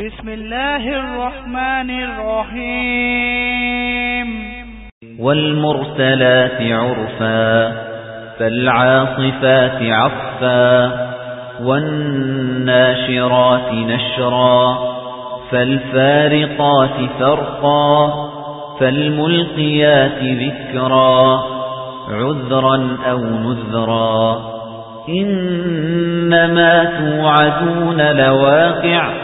بسم الله الرحمن الرحيم والمرسلات عرفا فالعاصفات عفا والناشرات نشرا فالفارقات فرقا فالملقيات ذكرا عذرا أو نذرا. إنما توعدون لواقع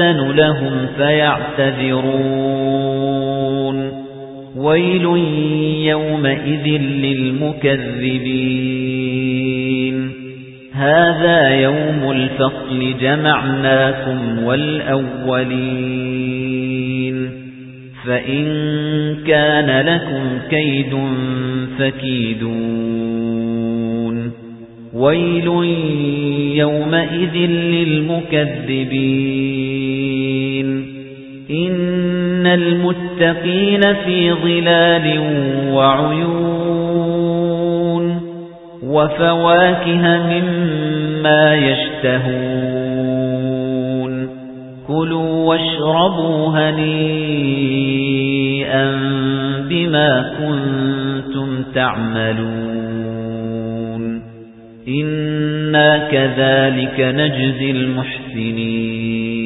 يؤذن لهم فيعتذرون. ويل يومئذ للمكذبين. هذا يوم الفصل جمعناكم والأولين. فإن كان لكم كيد فكيدون. ويل يومئذ للمكذبين. إن المتقين في ظلال وعيون وفواكه مما يشتهون كلوا واشربوا هنيئا بما كنتم تعملون إنا كذلك نجزي المحسنين